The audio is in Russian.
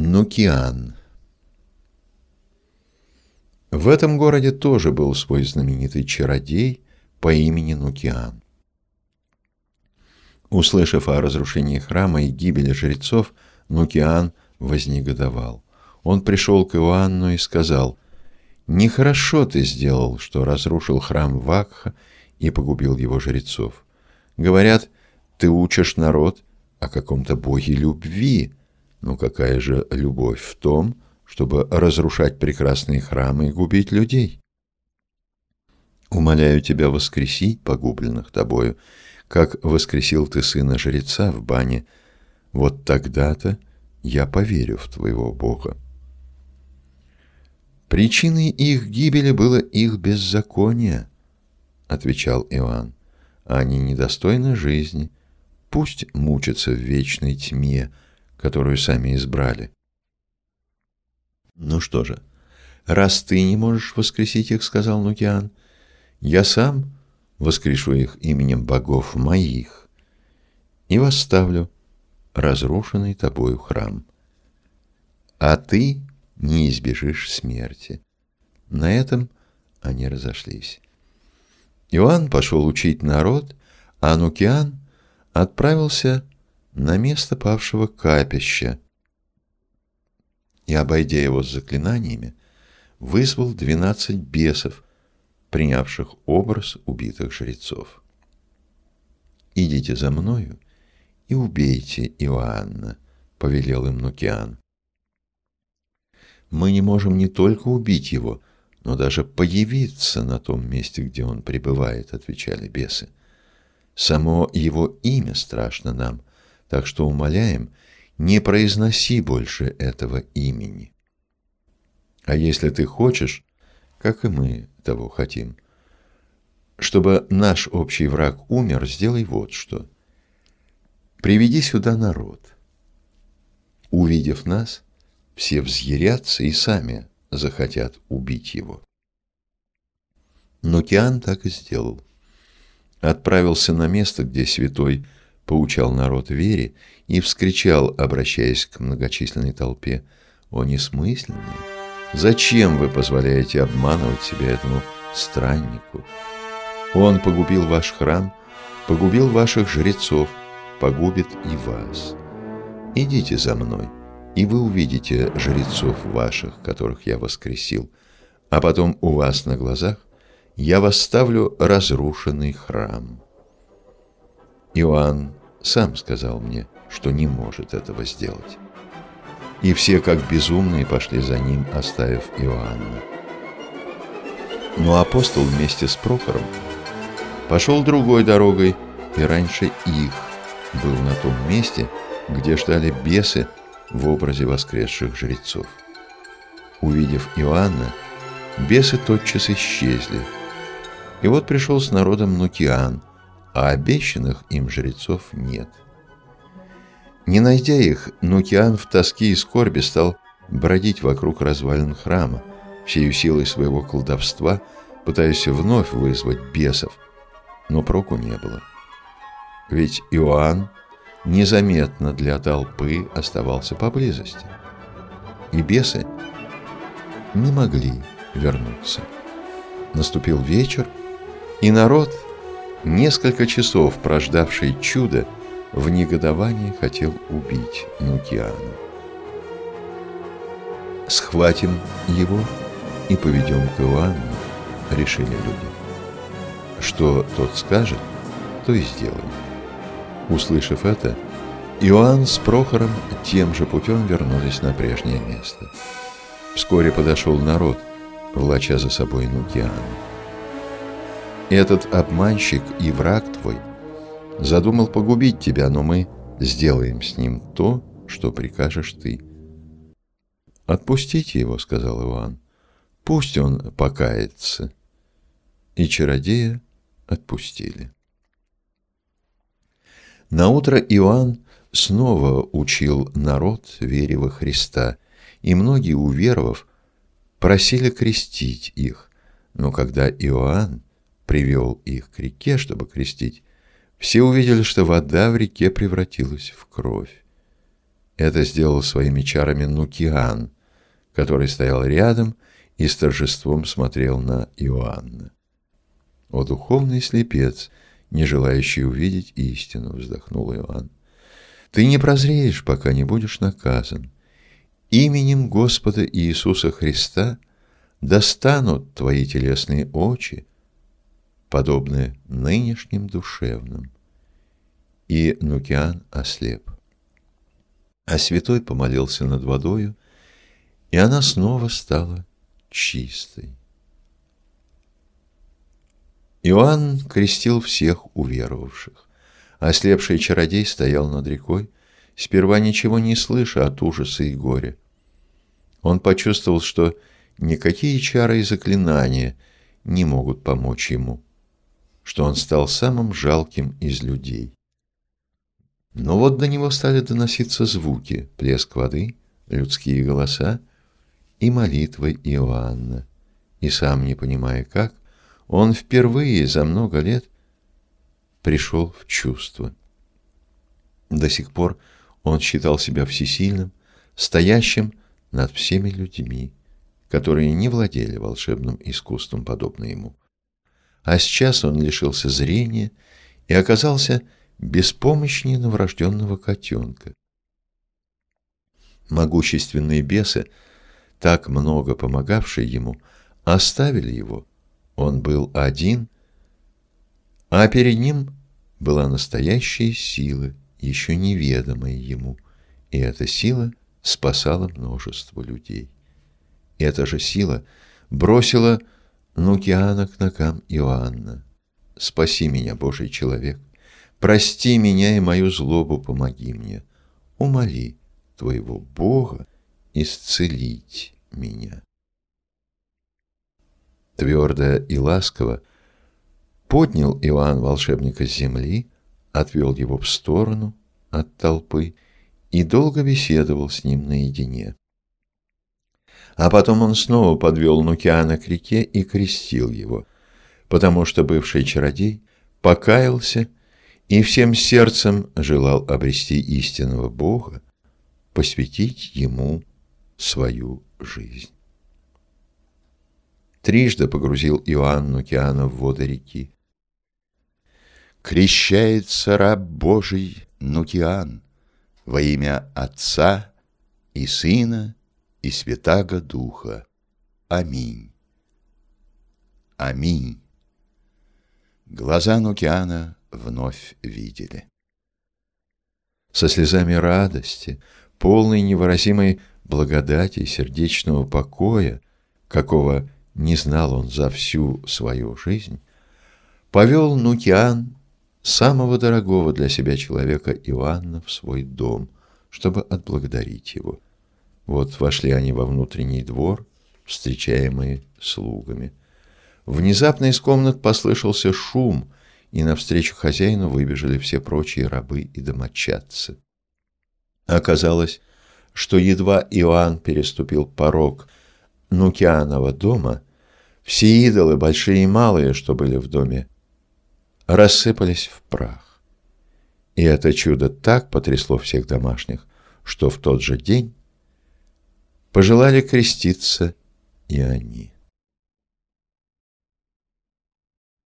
Нукиан. В этом городе тоже был свой знаменитый чародей по имени Нукиан. Услышав о разрушении храма и гибели жрецов, Нукиан вознегодовал. Он пришел к Иоанну и сказал, «Нехорошо ты сделал, что разрушил храм Вакха и погубил его жрецов. Говорят, ты учишь народ о каком-то боге любви. Но какая же любовь в том, чтобы разрушать прекрасные храмы и губить людей? Умоляю тебя воскресить погубленных тобою, как воскресил ты сына жреца в бане. Вот тогда-то я поверю в твоего Бога. Причиной их гибели было их беззаконие, отвечал Иоанн. Они недостойны жизни, пусть мучатся в вечной тьме, которую сами избрали. Ну что же, раз ты не можешь воскресить их, сказал Нукиан, я сам воскрешу их именем богов моих и восставлю разрушенный тобою храм. А ты не избежишь смерти. На этом они разошлись. Иоанн пошел учить народ, а Нукиан отправился на место павшего капища и, обойдя его с заклинаниями, вызвал двенадцать бесов, принявших образ убитых жрецов. «Идите за мною и убейте Иоанна», — повелел им Нукиан. «Мы не можем не только убить его, но даже появиться на том месте, где он пребывает», — отвечали бесы. «Само его имя страшно нам, так что умоляем, не произноси больше этого имени. А если ты хочешь, как и мы того хотим, чтобы наш общий враг умер, сделай вот что. Приведи сюда народ. Увидев нас, все взъярятся и сами захотят убить его. Но Киан так и сделал. Отправился на место, где святой поучал народ вере и вскричал, обращаясь к многочисленной толпе, «О несмысленные! Зачем вы позволяете обманывать себя этому страннику? Он погубил ваш храм, погубил ваших жрецов, погубит и вас. Идите за мной» и вы увидите жрецов ваших, которых я воскресил, а потом у вас на глазах я восставлю разрушенный храм. Иоанн сам сказал мне, что не может этого сделать. И все, как безумные, пошли за ним, оставив Иоанна. Но апостол вместе с Прохором пошел другой дорогой, и раньше их был на том месте, где ждали бесы, в образе воскресших жрецов. Увидев Иоанна, бесы тотчас исчезли. И вот пришел с народом Нукиан, а обещанных им жрецов нет. Не найдя их, Нукиан в тоске и скорби стал бродить вокруг развалин храма, всею силой своего колдовства, пытаясь вновь вызвать бесов, но проку не было. Ведь Иоанн незаметно для толпы оставался поблизости. И бесы не могли вернуться. Наступил вечер, и народ, несколько часов прождавший чудо, в негодовании хотел убить Нукиана. «Схватим его и поведем к Иоанну», — решили люди. Что тот скажет, то и сделаем. Услышав это, Иоанн с Прохором тем же путем вернулись на прежнее место. Вскоре подошел народ, влача за собой Нукиана. «Этот обманщик и враг твой задумал погубить тебя, но мы сделаем с ним то, что прикажешь ты». «Отпустите его», — сказал Иоанн. «Пусть он покается». И чародея отпустили. Наутро Иоанн снова учил народ вере во Христа, и многие, уверовав, просили крестить их. Но когда Иоанн привел их к реке, чтобы крестить, все увидели, что вода в реке превратилась в кровь. Это сделал своими чарами Нукиан, который стоял рядом и с торжеством смотрел на Иоанна. «О, духовный слепец, не желающий увидеть истину!» — вздохнул Иоанн. «Ты не прозреешь, пока не будешь наказан. Именем Господа Иисуса Христа достанут твои телесные очи, подобные нынешним душевным». И Нукиан ослеп. А святой помолился над водою, и она снова стала чистой. Иоанн крестил всех уверовавших. Ослепший чародей стоял над рекой, сперва ничего не слыша от ужаса и горя. Он почувствовал, что никакие чары и заклинания не могут помочь ему, что он стал самым жалким из людей. Но вот до него стали доноситься звуки, плеск воды, людские голоса и молитвы Иоанна. И сам, не понимая как, он впервые за много лет пришел в чувство. До сих пор он считал себя всесильным, стоящим над всеми людьми, которые не владели волшебным искусством, подобно ему. А сейчас он лишился зрения и оказался беспомощнее новорожденного котенка. Могущественные бесы, так много помогавшие ему, оставили его. Он был один, а перед ним была настоящая сила, еще неведомая ему, и эта сила спасала множество людей. Эта же сила бросила Нукиана к ногам Иоанна. «Спаси меня, Божий человек! Прости меня и мою злобу помоги мне. Умоли твоего Бога исцелить меня. Твердо и ласково поднял Иоанн волшебника с земли, отвел его в сторону от толпы и долго беседовал с ним наедине. А потом он снова подвел Нукиана к реке и крестил его, потому что бывший чародей покаялся и всем сердцем желал обрести истинного Бога, посвятить Ему свою жизнь. Трижды погрузил Иоанн Нукиана в воды реки. Крещается раб Божий Нукиан во имя Отца и Сына и Святаго Духа. Аминь. Аминь. Глаза Нукиана вновь видели. Со слезами радости, полной невыразимой благодати и сердечного покоя, какого не знал он за всю свою жизнь, повел Нукиан самого дорогого для себя человека Иоанна в свой дом, чтобы отблагодарить его. Вот вошли они во внутренний двор, встречаемые слугами. Внезапно из комнат послышался шум — и навстречу хозяину выбежали все прочие рабы и домочадцы. Оказалось, что едва Иоанн переступил порог Нукианова дома, все идолы, большие и малые, что были в доме, рассыпались в прах. И это чудо так потрясло всех домашних, что в тот же день пожелали креститься и они.